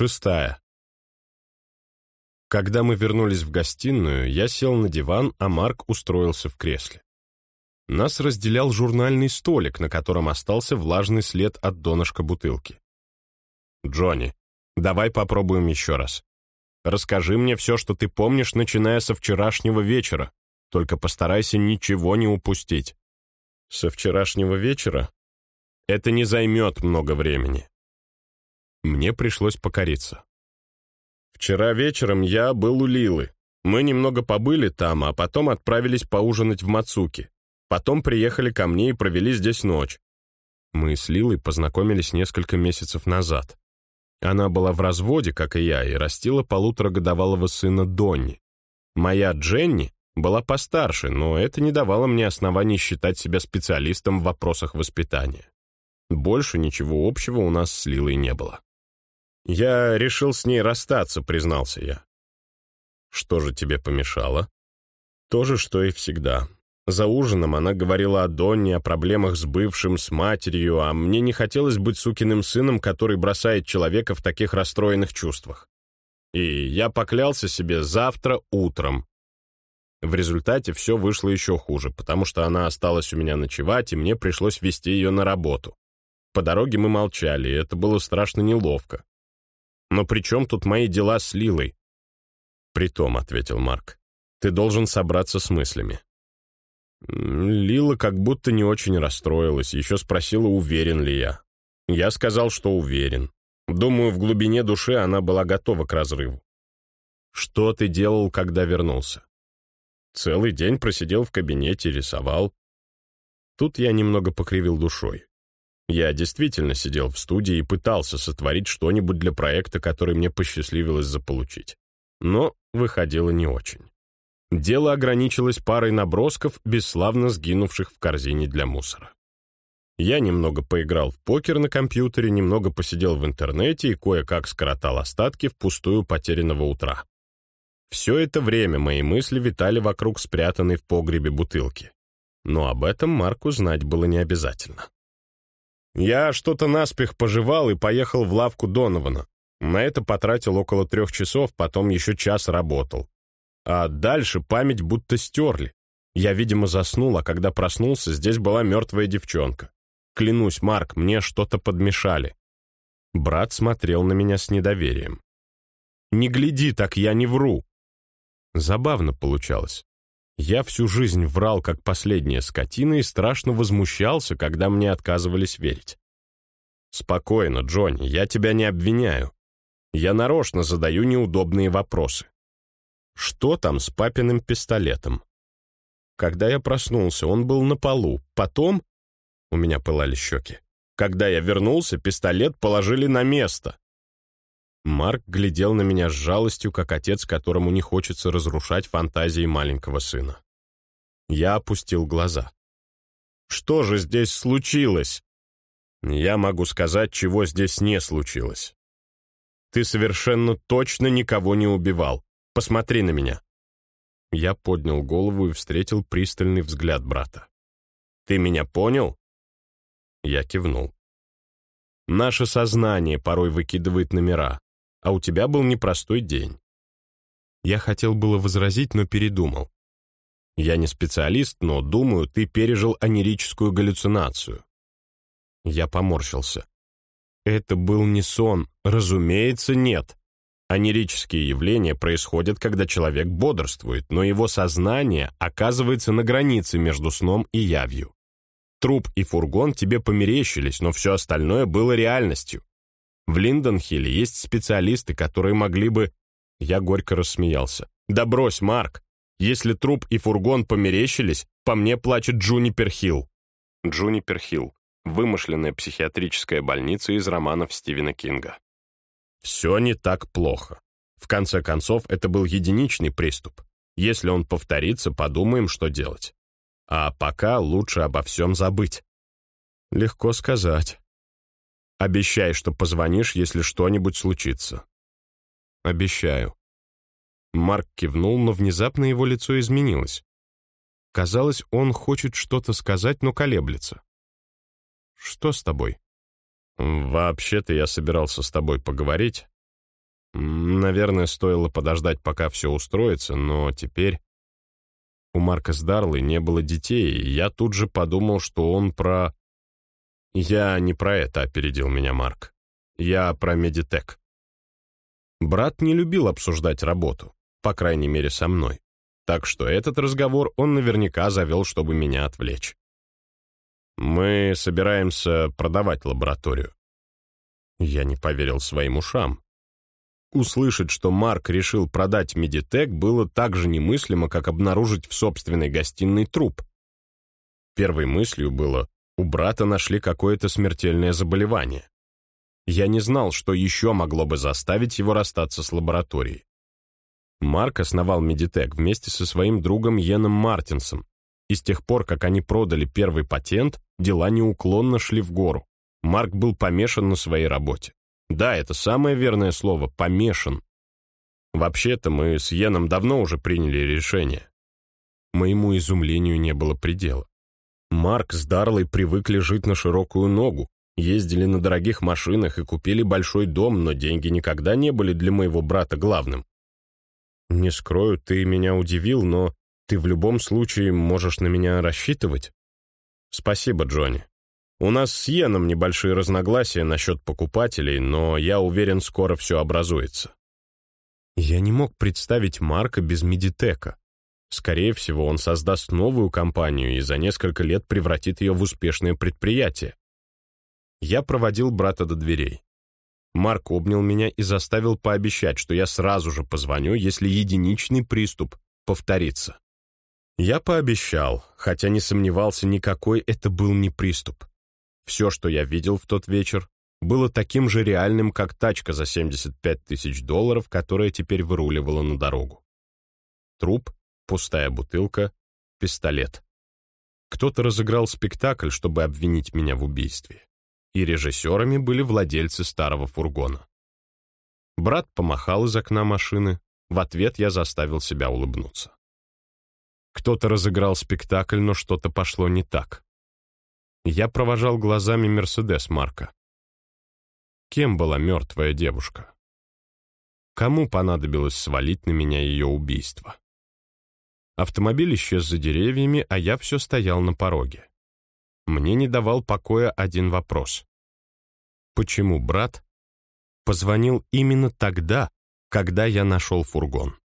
Шестая. Когда мы вернулись в гостиную, я сел на диван, а Марк устроился в кресле. Нас разделял журнальный столик, на котором остался влажный след от донышка бутылки. «Джонни, давай попробуем еще раз. Расскажи мне все, что ты помнишь, начиная со вчерашнего вечера. Только постарайся ничего не упустить». «Со вчерашнего вечера?» «Это не займет много времени». Мне пришлось покориться. Вчера вечером я был у Лилы. Мы немного побыли там, а потом отправились поужинать в Мацуки. Потом приехали ко мне и провели здесь ночь. Мы с Лилой познакомились несколько месяцев назад. Она была в разводе, как и я, и растила полуторагодовалого сына Донни. Моя Дженни была постарше, но это не давало мне оснований считать себя специалистом в вопросах воспитания. Больше ничего общего у нас с Лилой не было. Я решил с ней расстаться, признался я. Что же тебе помешало? То же, что и всегда. За ужином она говорила о Донне, о проблемах с бывшим, с матерью, а мне не хотелось быть сукиным сыном, который бросает человека в таких расстроенных чувствах. И я поклялся себе завтра утром. В результате все вышло еще хуже, потому что она осталась у меня ночевать, и мне пришлось вести ее на работу. По дороге мы молчали, и это было страшно неловко. Но при чем тут мои дела с Лилой? «Притом», — ответил Марк, — «ты должен собраться с мыслями. Лила как будто не очень расстроилась, еще спросила, уверен ли я. Я сказал, что уверен. Думаю, в глубине души она была готова к разрыву. «Что ты делал, когда вернулся?» «Целый день просидел в кабинете, рисовал». Тут я немного покривил душой. Я действительно сидел в студии и пытался сотворить что-нибудь для проекта, который мне посчастливилось заполучить. Но выходило не очень. Дело ограничилось парой набросков, бесславно сгинувших в корзине для мусора. Я немного поиграл в покер на компьютере, немного посидел в интернете и кое-как скоротал остатки впустую потерянного утра. Все это время мои мысли витали вокруг спрятанной в погребе бутылки. Но об этом Марку знать было не обязательно. Я что-то наспех пожевал и поехал в лавку Донована. На это потратил около трех часов, потом еще час работал. А дальше память будто стерли. Я, видимо, заснул, а когда проснулся, здесь была мертвая девчонка. Клянусь, Марк, мне что-то подмешали. Брат смотрел на меня с недоверием. «Не гляди так, я не вру!» Забавно получалось. Я всю жизнь врал, как последняя скотина, и страшно возмущался, когда мне отказывались верить. «Спокойно, Джонни, я тебя не обвиняю. Я нарочно задаю неудобные вопросы. Что там с папиным пистолетом? Когда я проснулся, он был на полу. Потом... У меня пылали щеки. Когда я вернулся, пистолет положили на место. Марк глядел на меня с жалостью, как отец, которому не хочется разрушать фантазии маленького сына. Я опустил глаза. «Что же здесь случилось?» «Я могу сказать, чего здесь не случилось. Ты совершенно точно никого не убивал. Посмотри на меня». Я поднял голову и встретил пристальный взгляд брата. «Ты меня понял?» Я кивнул. «Наше сознание порой выкидывает номера, а у тебя был непростой день». Я хотел было возразить, но передумал. «Я не специалист, но, думаю, ты пережил анерическую галлюцинацию». Я поморщился. «Это был не сон, разумеется, нет. Анерические явления происходят, когда человек бодрствует, но его сознание оказывается на границе между сном и явью. Труп и фургон тебе померещились, но все остальное было реальностью. В Линденхилле есть специалисты, которые могли бы... Я горько рассмеялся. Да брось, Марк. Если труп и фургон померещились, по мне плачет Джунипер Хилл. Джунипер Хилл. Вымышленная психиатрическая больница из романов Стивена Кинга. Все не так плохо. В конце концов, это был единичный приступ. Если он повторится, подумаем, что делать. А пока лучше обо всем забыть. Легко сказать. Обещай, что позвонишь, если что-нибудь случится. Обещаю. Марк кивнул, но внезапно его лицо изменилось. Казалось, он хочет что-то сказать, но колеблется. «Что с тобой?» «Вообще-то я собирался с тобой поговорить. Наверное, стоило подождать, пока все устроится, но теперь... У Марка с Дарлой не было детей, и я тут же подумал, что он про... Я не про это опередил меня Марк. Я про Медитек. Брат не любил обсуждать работу, по крайней мере, со мной. Так что этот разговор он наверняка завел, чтобы меня отвлечь. Мы собираемся продавать лабораторию. Я не поверил своим ушам. Услышать, что Марк решил продать Медитек, было так же немыслимо, как обнаружить в собственной гостиной труп. Первой мыслью было, у брата нашли какое-то смертельное заболевание. Я не знал, что еще могло бы заставить его расстаться с лабораторией. Марк основал Медитек вместе со своим другом Йеном Мартинсом, и с тех пор, как они продали первый патент, дела неуклонно шли в гору. Марк был помешан на своей работе. Да, это самое верное слово — помешан. Вообще-то мы с Йеном давно уже приняли решение. Моему изумлению не было предела. Марк с Дарлой привыкли жить на широкую ногу, ездили на дорогих машинах и купили большой дом, но деньги никогда не были для моего брата главным. Не скрою, ты меня удивил, но ты в любом случае можешь на меня рассчитывать. Спасибо, Джонни. У нас с Йеном небольшие разногласия насчет покупателей, но я уверен, скоро все образуется. Я не мог представить Марка без Медитека. Скорее всего, он создаст новую компанию и за несколько лет превратит ее в успешное предприятие. Я проводил брата до дверей. Марк обнял меня и заставил пообещать, что я сразу же позвоню, если единичный приступ повторится. Я пообещал, хотя не сомневался, никакой это был не приступ. Все, что я видел в тот вечер, было таким же реальным, как тачка за 75 тысяч долларов, которая теперь выруливала на дорогу. Труп, пустая бутылка, пистолет. Кто-то разыграл спектакль, чтобы обвинить меня в убийстве. И режиссерами были владельцы старого фургона. Брат помахал из окна машины, в ответ я заставил себя улыбнуться. Кто-то разыграл спектакль, но что-то пошло не так. Я провожал глазами Мерседес Марка. Кем была мертвая девушка? Кому понадобилось свалить на меня ее убийство? Автомобиль исчез за деревьями, а я все стоял на пороге. Мне не давал покоя один вопрос. Почему брат позвонил именно тогда, когда я нашел фургон?